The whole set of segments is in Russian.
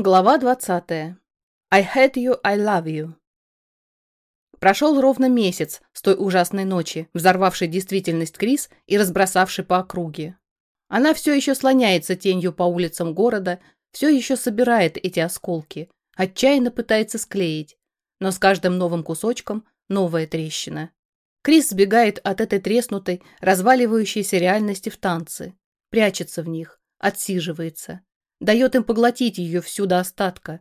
Глава 20. I hate you, I love you. Прошел ровно месяц с той ужасной ночи, взорвавшей действительность Крис и разбросавшей по округе. Она все еще слоняется тенью по улицам города, все еще собирает эти осколки, отчаянно пытается склеить, но с каждым новым кусочком новая трещина. Крис сбегает от этой треснутой, разваливающейся реальности в танцы, прячется в них, отсиживается, дает им поглотить ее всю до остатка.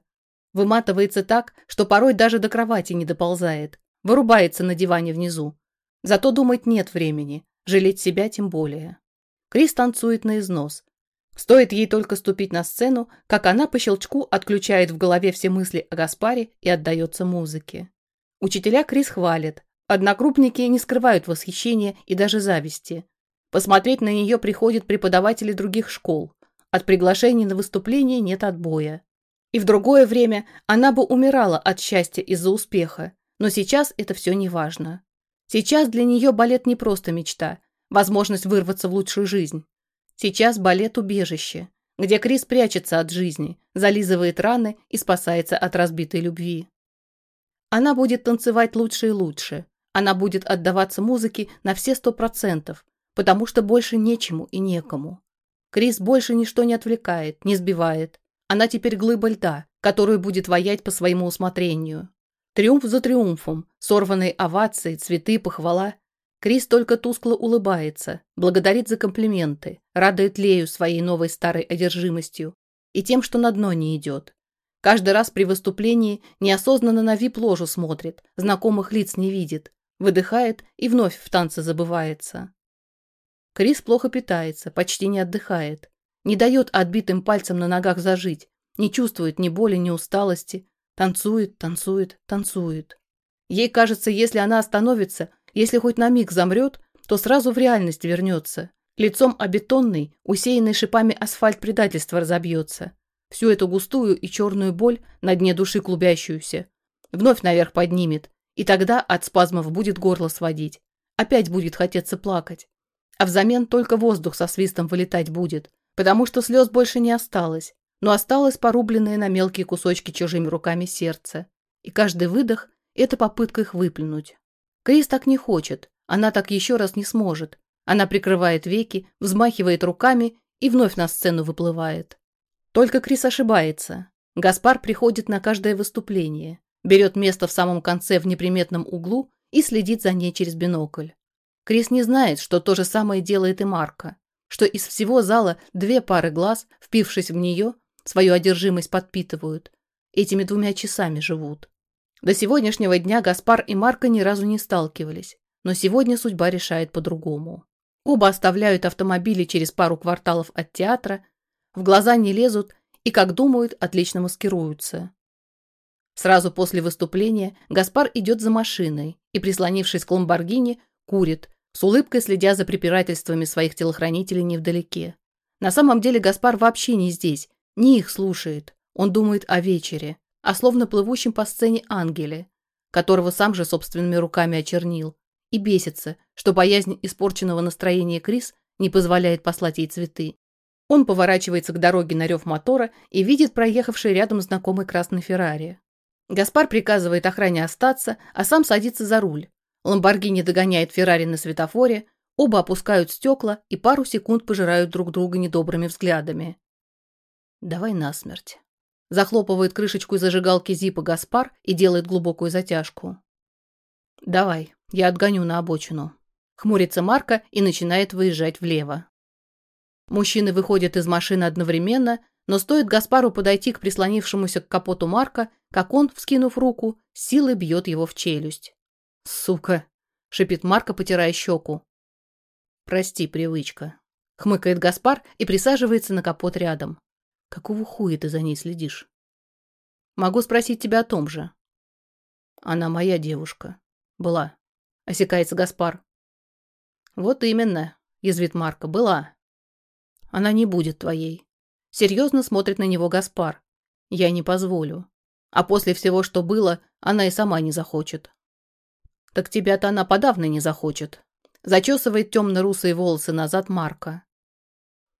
Выматывается так, что порой даже до кровати не доползает, вырубается на диване внизу. Зато думать нет времени, жалеть себя тем более. Крис танцует на износ. Стоит ей только ступить на сцену, как она по щелчку отключает в голове все мысли о Гаспаре и отдается музыке. Учителя Крис хвалят, однокрупники не скрывают восхищения и даже зависти. Посмотреть на нее приходят преподаватели других школ. От приглашений на выступление нет отбоя. И в другое время она бы умирала от счастья из-за успеха, но сейчас это все не важно. Сейчас для нее балет не просто мечта, возможность вырваться в лучшую жизнь. Сейчас балет – убежище, где Крис прячется от жизни, зализывает раны и спасается от разбитой любви. Она будет танцевать лучше и лучше. Она будет отдаваться музыке на все сто процентов, потому что больше нечему и некому. Крис больше ничто не отвлекает, не сбивает. Она теперь глыба льда, которую будет воять по своему усмотрению. Триумф за триумфом, сорванные овации, цветы, похвала. Крис только тускло улыбается, благодарит за комплименты, радует Лею своей новой старой одержимостью и тем, что на дно не идет. Каждый раз при выступлении неосознанно на вип-ложу смотрит, знакомых лиц не видит, выдыхает и вновь в танце забывается. Крис плохо питается, почти не отдыхает. Не дает отбитым пальцем на ногах зажить. Не чувствует ни боли, ни усталости. Танцует, танцует, танцует. Ей кажется, если она остановится, если хоть на миг замрет, то сразу в реальность вернется. Лицом обетонный, усеянный шипами асфальт предательства разобьется. Всю эту густую и черную боль на дне души клубящуюся вновь наверх поднимет, и тогда от спазмов будет горло сводить. Опять будет хотеться плакать а взамен только воздух со свистом вылетать будет, потому что слез больше не осталось, но осталось порубленное на мелкие кусочки чужими руками сердце. И каждый выдох – это попытка их выплюнуть. Крис так не хочет, она так еще раз не сможет. Она прикрывает веки, взмахивает руками и вновь на сцену выплывает. Только Крис ошибается. Гаспар приходит на каждое выступление, берет место в самом конце в неприметном углу и следит за ней через бинокль. Крис не знает, что то же самое делает и Марка, что из всего зала две пары глаз, впившись в нее, свою одержимость подпитывают. Этими двумя часами живут. До сегодняшнего дня Гаспар и Марка ни разу не сталкивались, но сегодня судьба решает по-другому. Оба оставляют автомобили через пару кварталов от театра, в глаза не лезут и, как думают, отлично маскируются. Сразу после выступления Гаспар идет за машиной и, прислонившись к Ламборгини, курит, с улыбкой следя за препирательствами своих телохранителей невдалеке. На самом деле Гаспар вообще не здесь, не их слушает. Он думает о вечере, о словно плывущем по сцене ангеле, которого сам же собственными руками очернил, и бесится, что боязнь испорченного настроения Крис не позволяет послать ей цветы. Он поворачивается к дороге на рев мотора и видит проехавший рядом знакомый красный Феррари. Гаспар приказывает охране остаться, а сам садится за руль. Ламборгини догоняет Феррари на светофоре, оба опускают стекла и пару секунд пожирают друг друга недобрыми взглядами. «Давай насмерть». Захлопывает крышечку зажигалки Зипа Гаспар и делает глубокую затяжку. «Давай, я отгоню на обочину». Хмурится Марка и начинает выезжать влево. Мужчины выходят из машины одновременно, но стоит Гаспару подойти к прислонившемуся к капоту Марка, как он, вскинув руку, силой бьет его в челюсть. «Сука!» — шипит Марка, потирая щеку. «Прости, привычка», — хмыкает Гаспар и присаживается на капот рядом. «Какого хуя ты за ней следишь?» «Могу спросить тебя о том же». «Она моя девушка. Была», — осекается Гаспар. «Вот именно», — язвит Марка, — «была». «Она не будет твоей». Серьезно смотрит на него Гаспар. «Я не позволю. А после всего, что было, она и сама не захочет». Так тебя-то она подавно не захочет. Зачесывает темно-русые волосы назад Марка.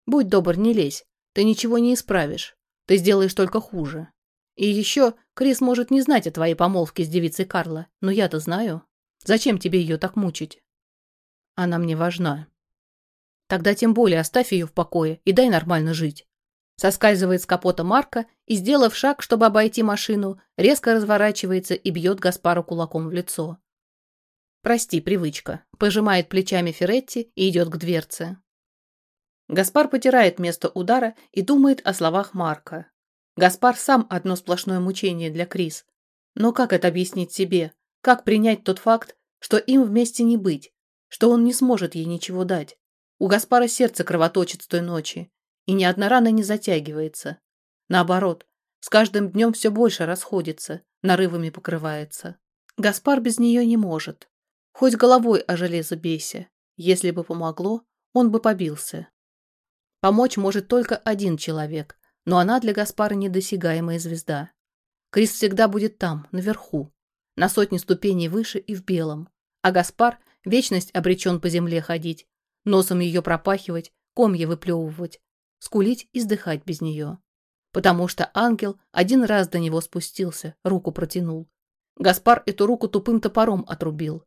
Будь добр, не лезь. Ты ничего не исправишь. Ты сделаешь только хуже. И еще Крис может не знать о твоей помолвке с девицей Карла, но я-то знаю. Зачем тебе ее так мучить? Она мне важна. Тогда тем более оставь ее в покое и дай нормально жить. Соскальзывает с капота Марка и, сделав шаг, чтобы обойти машину, резко разворачивается и бьет Гаспару кулаком в лицо. «Прости, привычка», – пожимает плечами Феретти и идет к дверце. Гаспар потирает место удара и думает о словах Марка. Гаспар сам одно сплошное мучение для Крис. Но как это объяснить себе? Как принять тот факт, что им вместе не быть, что он не сможет ей ничего дать? У Гаспара сердце кровоточит с той ночи, и ни одна рана не затягивается. Наоборот, с каждым днем все больше расходится, нарывами покрывается. Гаспар без нее не может. Хоть головой о железо бейся. Если бы помогло, он бы побился. Помочь может только один человек, но она для Гаспара недосягаемая звезда. Крис всегда будет там, наверху, на сотни ступеней выше и в белом. А Гаспар вечность обречен по земле ходить, носом ее пропахивать, комья выплевывать, скулить и сдыхать без нее. Потому что ангел один раз до него спустился, руку протянул. Гаспар эту руку тупым топором отрубил.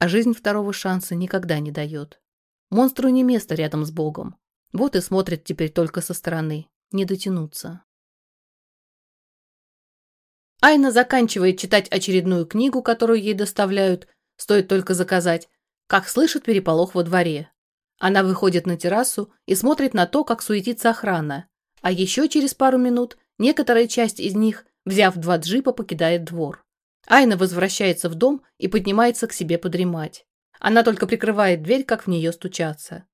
А жизнь второго шанса никогда не дает. Монстру не место рядом с Богом. Вот и смотрит теперь только со стороны, не дотянуться. Айна заканчивает читать очередную книгу, которую ей доставляют, стоит только заказать, как слышит переполох во дворе. Она выходит на террасу и смотрит на то, как суетится охрана, а еще через пару минут некоторая часть из них, взяв два джипа, покидает двор. Айна возвращается в дом и поднимается к себе подремать. Она только прикрывает дверь, как в нее стучаться.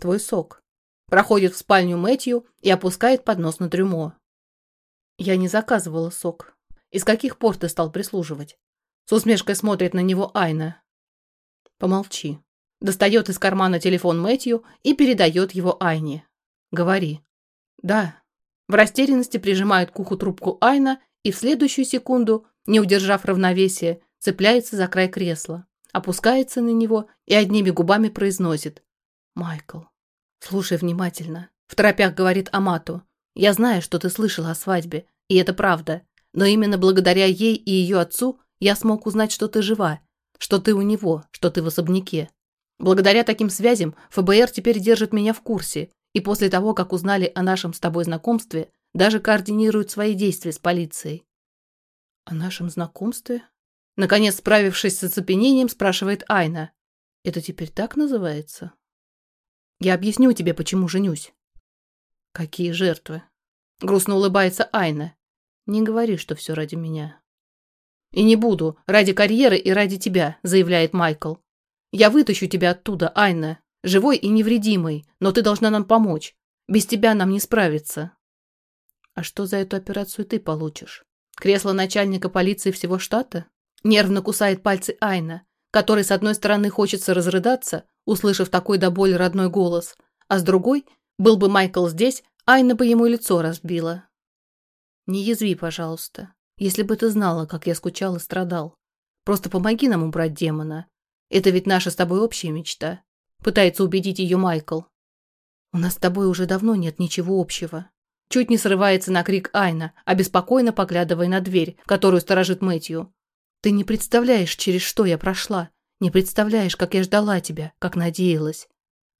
Твой сок. Проходит в спальню Мэтью и опускает поднос на трюмо. Я не заказывала сок. Из каких пор ты стал прислуживать? С усмешкой смотрит на него Айна. Помолчи. Достает из кармана телефон Мэтью и передает его Айне. Говори. Да. В растерянности прижимает к уху трубку Айна и в следующую секунду, не удержав равновесия, цепляется за край кресла, опускается на него и одними губами произносит. «Майкл, «Слушай внимательно», — в торопях говорит Амату. «Я знаю, что ты слышала о свадьбе, и это правда. Но именно благодаря ей и ее отцу я смог узнать, что ты жива, что ты у него, что ты в особняке. Благодаря таким связям ФБР теперь держит меня в курсе, и после того, как узнали о нашем с тобой знакомстве, даже координируют свои действия с полицией». «О нашем знакомстве?» Наконец, справившись с оцепенением, спрашивает Айна. «Это теперь так называется?» Я объясню тебе, почему женюсь. Какие жертвы? Грустно улыбается Айна. Не говори, что все ради меня. И не буду, ради карьеры и ради тебя, заявляет Майкл. Я вытащу тебя оттуда, Айна, живой и невредимой, но ты должна нам помочь. Без тебя нам не справиться. А что за эту операцию ты получишь? Кресло начальника полиции всего штата? Нервно кусает пальцы Айна, которой с одной стороны хочется разрыдаться, услышав такой до боли родной голос, а с другой, был бы Майкл здесь, Айна бы ему лицо разбила. Не язви, пожалуйста. Если бы ты знала, как я скучал и страдал. Просто помоги нам убрать демона. Это ведь наша с тобой общая мечта. Пытается убедить ее Майкл. У нас с тобой уже давно нет ничего общего. Чуть не срывается на крик Айна, обеспокоенно поглядывая на дверь, которую сторожит Мэтью. Ты не представляешь, через что я прошла. Не представляешь, как я ждала тебя, как надеялась.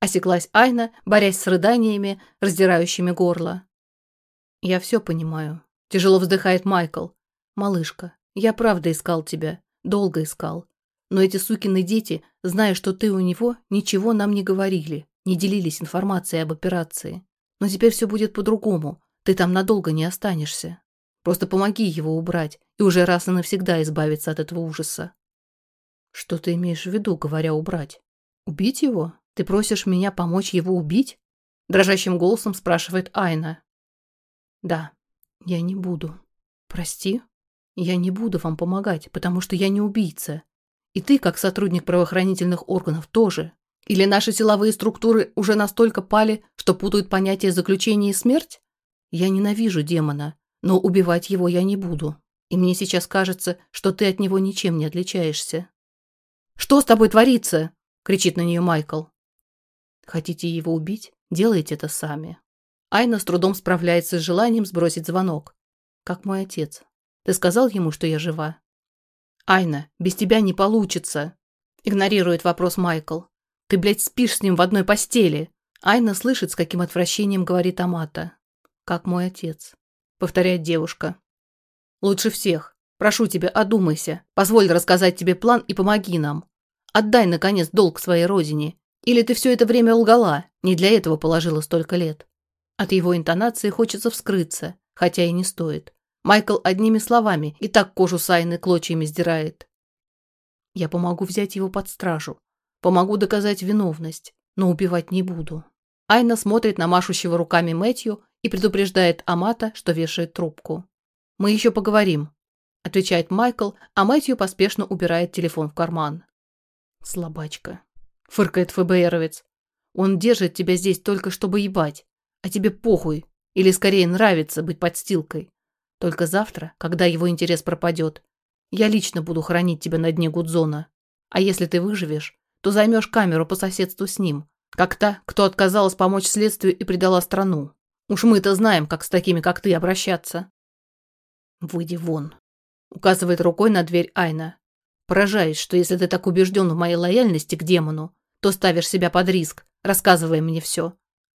Осеклась Айна, борясь с рыданиями, раздирающими горло. Я все понимаю. Тяжело вздыхает Майкл. Малышка, я правда искал тебя. Долго искал. Но эти сукины дети, зная, что ты у него, ничего нам не говорили, не делились информацией об операции. Но теперь все будет по-другому. Ты там надолго не останешься. Просто помоги его убрать и уже раз и навсегда избавиться от этого ужаса. Что ты имеешь в виду, говоря убрать? Убить его? Ты просишь меня помочь его убить? Дрожащим голосом спрашивает Айна. Да, я не буду. Прости, я не буду вам помогать, потому что я не убийца. И ты, как сотрудник правоохранительных органов, тоже. Или наши силовые структуры уже настолько пали, что путают понятия заключения и смерть? Я ненавижу демона, но убивать его я не буду. И мне сейчас кажется, что ты от него ничем не отличаешься. «Что с тобой творится?» – кричит на нее Майкл. «Хотите его убить? Делайте это сами». Айна с трудом справляется с желанием сбросить звонок. Как мой отец. Ты сказал ему, что я жива? Айна, без тебя не получится. Игнорирует вопрос Майкл. Ты, блядь, спишь с ним в одной постели. Айна слышит, с каким отвращением говорит Амата. Как мой отец. Повторяет девушка. Лучше всех. Прошу тебя, одумайся. Позволь рассказать тебе план и помоги нам. Отдай, наконец, долг своей родине. Или ты все это время лгала, не для этого положила столько лет. От его интонации хочется вскрыться, хотя и не стоит. Майкл одними словами и так кожу Сайны клочьями сдирает. Я помогу взять его под стражу. Помогу доказать виновность, но убивать не буду. Айна смотрит на машущего руками Мэтью и предупреждает Амата, что вешает трубку. «Мы еще поговорим», – отвечает Майкл, а Мэтью поспешно убирает телефон в карман. «Слабачка», – фыркает ФБРовец. «Он держит тебя здесь только чтобы ебать, а тебе похуй, или скорее нравится быть подстилкой. Только завтра, когда его интерес пропадет, я лично буду хранить тебя на дне Гудзона. А если ты выживешь, то займешь камеру по соседству с ним, как та, кто отказалась помочь следствию и предала страну. Уж мы-то знаем, как с такими, как ты, обращаться. Выйди вон. Указывает рукой на дверь Айна. Поражаюсь, что если ты так убежден в моей лояльности к демону, то ставишь себя под риск, рассказывая мне все.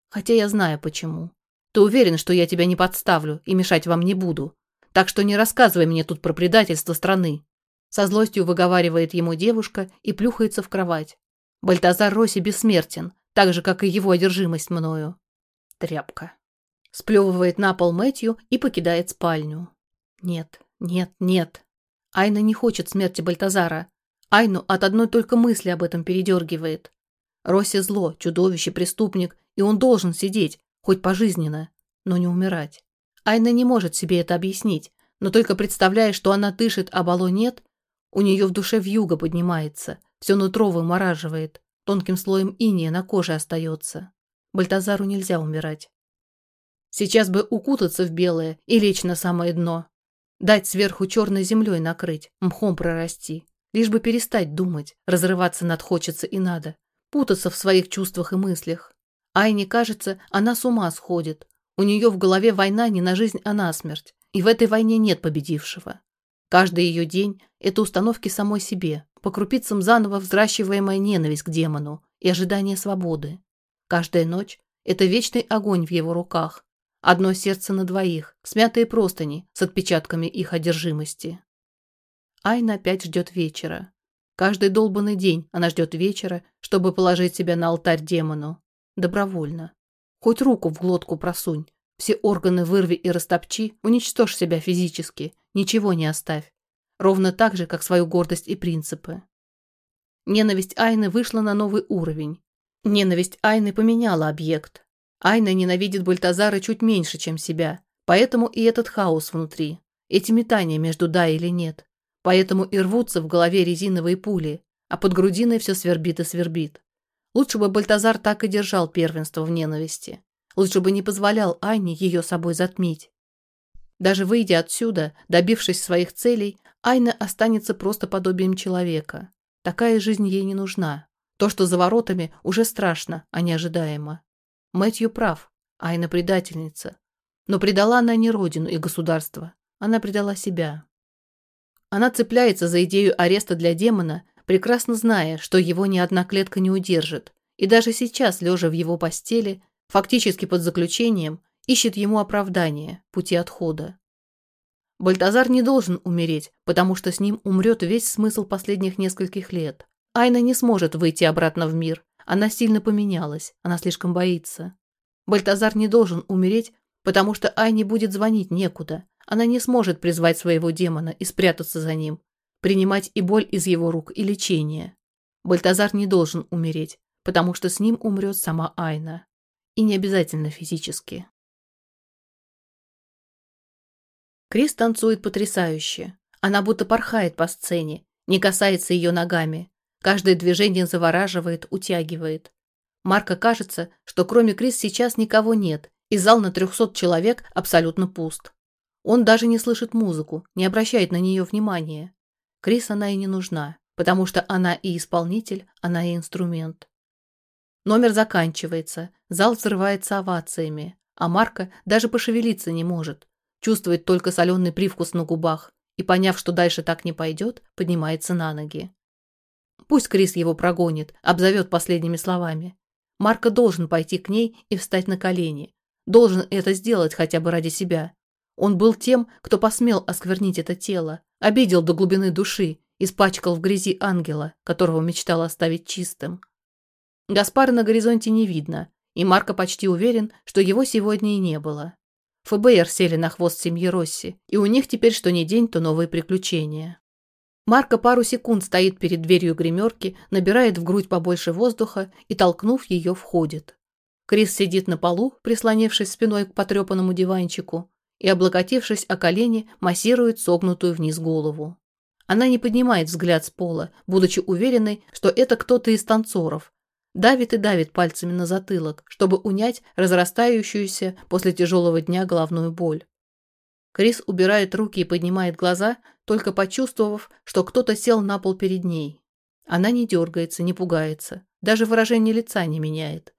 Хотя я знаю почему. Ты уверен, что я тебя не подставлю и мешать вам не буду. Так что не рассказывай мне тут про предательство страны. Со злостью выговаривает ему девушка и плюхается в кровать. Бальтазар Роси бессмертен, так же, как и его одержимость мною. Тряпка. Сплевывает на пол Мэтью и покидает спальню. Нет, нет, нет. Айна не хочет смерти Бальтазара. Айну от одной только мысли об этом передергивает. Росси зло, чудовище, преступник, и он должен сидеть, хоть пожизненно, но не умирать. Айна не может себе это объяснить, но только представляя, что она дышит, а Бало нет, у нее в душе вьюга поднимается, все нутро вымораживает, тонким слоем иния на коже остается. Бальтазару нельзя умирать. Сейчас бы укутаться в белое и лечь на самое дно. Дать сверху черной землей накрыть, мхом прорасти. Лишь бы перестать думать, разрываться над хочется и надо, путаться в своих чувствах и мыслях. Айне кажется, она с ума сходит. У нее в голове война не на жизнь, а на смерть. И в этой войне нет победившего. Каждый ее день – это установки самой себе, по крупицам заново взращиваемая ненависть к демону и ожидание свободы. Каждая ночь – это вечный огонь в его руках. Одно сердце на двоих, смятые простыни с отпечатками их одержимости. Айна опять ждет вечера. Каждый долбанный день она ждет вечера, чтобы положить себя на алтарь демону. Добровольно. Хоть руку в глотку просунь, все органы вырви и растопчи, уничтожь себя физически, ничего не оставь. Ровно так же, как свою гордость и принципы. Ненависть Айны вышла на новый уровень. Ненависть Айны поменяла объект. Айна ненавидит Бальтазара чуть меньше, чем себя. Поэтому и этот хаос внутри. Эти метания между «да» или «нет». Поэтому и рвутся в голове резиновые пули, а под грудиной все свербит и свербит. Лучше бы Бальтазар так и держал первенство в ненависти. Лучше бы не позволял Айне ее собой затмить. Даже выйдя отсюда, добившись своих целей, Айна останется просто подобием человека. Такая жизнь ей не нужна. То, что за воротами, уже страшно, а не ожидаемо. Мэтью прав. Айна предательница. Но предала она не родину и государство. Она предала себя. Она цепляется за идею ареста для демона, прекрасно зная, что его ни одна клетка не удержит. И даже сейчас, лежа в его постели, фактически под заключением, ищет ему оправдание, пути отхода. Бальтазар не должен умереть, потому что с ним умрет весь смысл последних нескольких лет. Айна не сможет выйти обратно в мир. Она сильно поменялась, она слишком боится. Бальтазар не должен умереть, потому что Айне будет звонить некуда. Она не сможет призвать своего демона и спрятаться за ним, принимать и боль из его рук, и лечение. Бальтазар не должен умереть, потому что с ним умрет сама Айна. И не обязательно физически. Крис танцует потрясающе. Она будто порхает по сцене, не касается ее ногами. Каждое движение завораживает, утягивает. Марка кажется, что кроме Крис сейчас никого нет, и зал на 300 человек абсолютно пуст. Он даже не слышит музыку, не обращает на нее внимания. Крис она и не нужна, потому что она и исполнитель, она и инструмент. Номер заканчивается, зал взрывается овациями. а Марка даже пошевелиться не может. Чувствует только соленый привкус на губах и, поняв, что дальше так не пойдет, поднимается на ноги. Пусть Крис его прогонит, обзовет последними словами. Марка должен пойти к ней и встать на колени. Должен это сделать хотя бы ради себя. Он был тем, кто посмел осквернить это тело, обидел до глубины души, испачкал в грязи ангела, которого мечтал оставить чистым. Гаспара на горизонте не видно, и Марко почти уверен, что его сегодня и не было. ФБР сели на хвост семьи Росси, и у них теперь что ни день, то новые приключения. Марко пару секунд стоит перед дверью гримерки, набирает в грудь побольше воздуха и, толкнув ее, входит. Крис сидит на полу, прислонившись спиной к потрепанному диванчику, и, облокотившись о колени, массирует согнутую вниз голову. Она не поднимает взгляд с пола, будучи уверенной, что это кто-то из танцоров. Давит и давит пальцами на затылок, чтобы унять разрастающуюся после тяжелого дня головную боль. Крис убирает руки и поднимает глаза, только почувствовав, что кто-то сел на пол перед ней. Она не дергается, не пугается, даже выражение лица не меняет.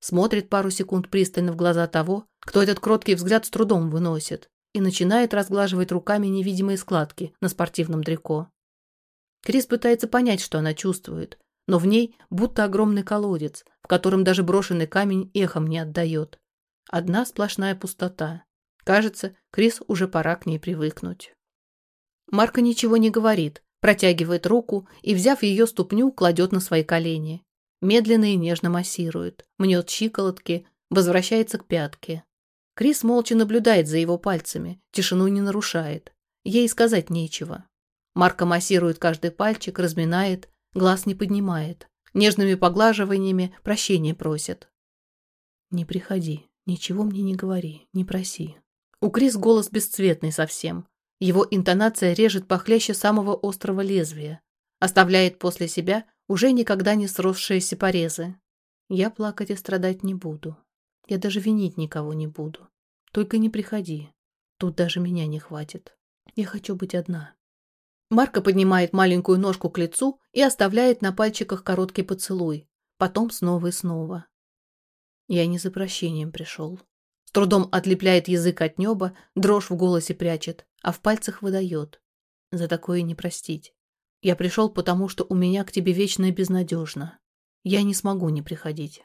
Смотрит пару секунд пристально в глаза того, кто этот кроткий взгляд с трудом выносит, и начинает разглаживать руками невидимые складки на спортивном трико. Крис пытается понять, что она чувствует, но в ней будто огромный колодец, в котором даже брошенный камень эхом не отдает. Одна сплошная пустота. Кажется, Крис уже пора к ней привыкнуть. Марка ничего не говорит, протягивает руку и, взяв ее ступню, кладет на свои колени. Медленно и нежно массирует, мнет щиколотки, возвращается к пятке. Крис молча наблюдает за его пальцами, тишину не нарушает. Ей сказать нечего. Марка массирует каждый пальчик, разминает, глаз не поднимает. Нежными поглаживаниями прощения просит. «Не приходи, ничего мне не говори, не проси», у Крис голос бесцветный совсем. Его интонация режет похлеще самого острого лезвия. Оставляет после себя уже никогда не сросшиеся порезы. Я плакать и страдать не буду. Я даже винить никого не буду. Только не приходи. Тут даже меня не хватит. Я хочу быть одна. Марка поднимает маленькую ножку к лицу и оставляет на пальчиках короткий поцелуй. Потом снова и снова. Я не за прощением пришел. С трудом отлепляет язык от неба, дрожь в голосе прячет, а в пальцах выдает. За такое не простить. Я пришел, потому что у меня к тебе вечно и безнадежно. Я не смогу не приходить.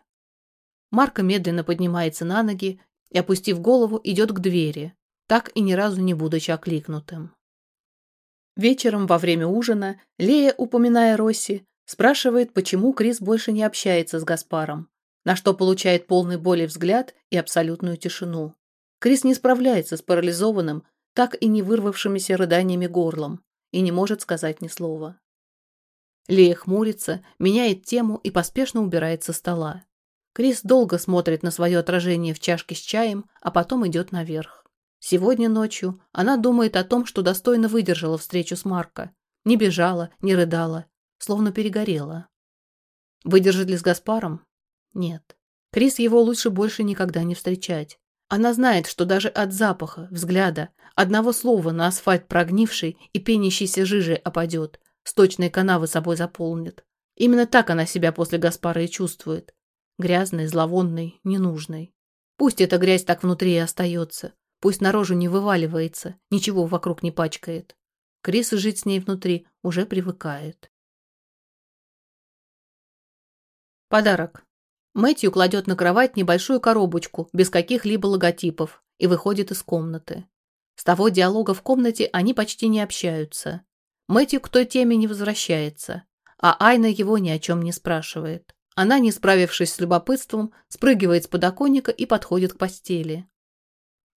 Марка медленно поднимается на ноги и, опустив голову, идет к двери, так и ни разу не будучи окликнутым. Вечером во время ужина Лея, упоминая Росси, спрашивает, почему Крис больше не общается с Гаспаром на что получает полный боли взгляд и абсолютную тишину. Крис не справляется с парализованным, так и не вырвавшимися рыданиями горлом и не может сказать ни слова. Лея хмурится, меняет тему и поспешно убирает со стола. Крис долго смотрит на свое отражение в чашке с чаем, а потом идет наверх. Сегодня ночью она думает о том, что достойно выдержала встречу с Марко. Не бежала, не рыдала, словно перегорела. Выдержит ли с Гаспаром? Нет. Крис его лучше больше никогда не встречать. Она знает, что даже от запаха, взгляда, одного слова на асфальт прогнивший и пенящейся жижей опадет, сточные канавы собой заполнит. Именно так она себя после Гаспара и чувствует. Грязной, зловонной, ненужной. Пусть эта грязь так внутри и остается. Пусть наружу не вываливается, ничего вокруг не пачкает. Крис жить с ней внутри уже привыкает. Подарок. Мэтью кладет на кровать небольшую коробочку без каких-либо логотипов и выходит из комнаты. С того диалога в комнате они почти не общаются. Мэтью к той теме не возвращается, а Айна его ни о чем не спрашивает. Она, не справившись с любопытством, спрыгивает с подоконника и подходит к постели.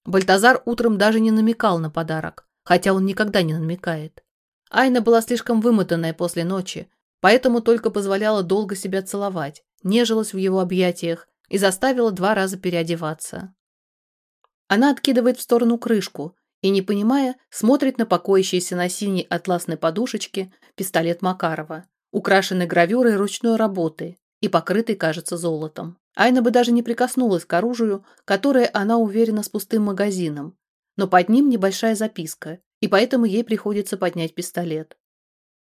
Бальтазар утром даже не намекал на подарок, хотя он никогда не намекает. Айна была слишком вымотанная после ночи, поэтому только позволяла долго себя целовать, нежилась в его объятиях и заставила два раза переодеваться. Она откидывает в сторону крышку и, не понимая, смотрит на покоящийся на синей атласной подушечке пистолет Макарова, украшенный гравюрой ручной работы и покрытый, кажется, золотом. Айна бы даже не прикоснулась к оружию, которое она уверена с пустым магазином, но под ним небольшая записка, и поэтому ей приходится поднять пистолет.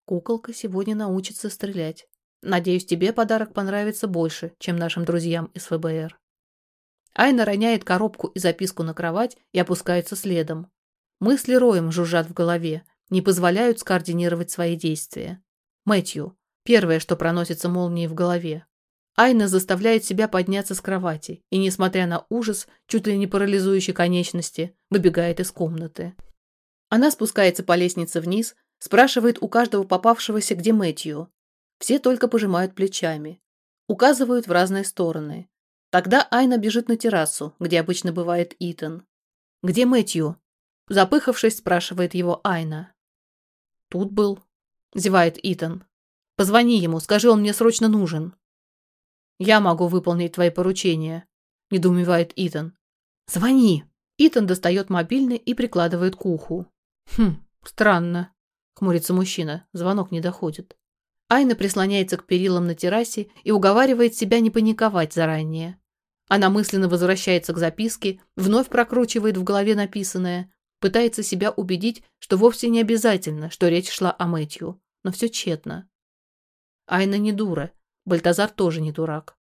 Куколка сегодня научится стрелять. Надеюсь, тебе подарок понравится больше, чем нашим друзьям из ФБР. Айна роняет коробку и записку на кровать и опускается следом. Мысли роем жужжат в голове, не позволяют скоординировать свои действия. Мэтью. Первое, что проносится молнией в голове. Айна заставляет себя подняться с кровати и, несмотря на ужас, чуть ли не парализующей конечности, выбегает из комнаты. Она спускается по лестнице вниз, спрашивает у каждого попавшегося, где Мэтью. Все только пожимают плечами. Указывают в разные стороны. Тогда Айна бежит на террасу, где обычно бывает Итан. «Где Мэтью?» Запыхавшись, спрашивает его Айна. «Тут был», — зевает Итан. «Позвони ему, скажи, он мне срочно нужен». «Я могу выполнить твои поручения», — недоумевает Итан. «Звони!» Итан достает мобильный и прикладывает к уху. «Хм, странно», — хмурится мужчина. Звонок не доходит. Айна прислоняется к перилам на террасе и уговаривает себя не паниковать заранее. Она мысленно возвращается к записке, вновь прокручивает в голове написанное, пытается себя убедить, что вовсе не обязательно, что речь шла о Мэтью, но все тщетно. Айна не дура, Бальтазар тоже не дурак.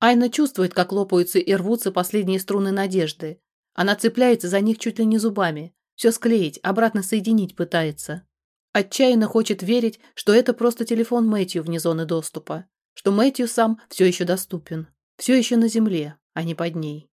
Айна чувствует, как лопаются и рвутся последние струны надежды. Она цепляется за них чуть ли не зубами, все склеить, обратно соединить пытается. Отчаянно хочет верить, что это просто телефон Мэтью вне зоны доступа, что Мэтью сам все еще доступен, все еще на земле, а не под ней.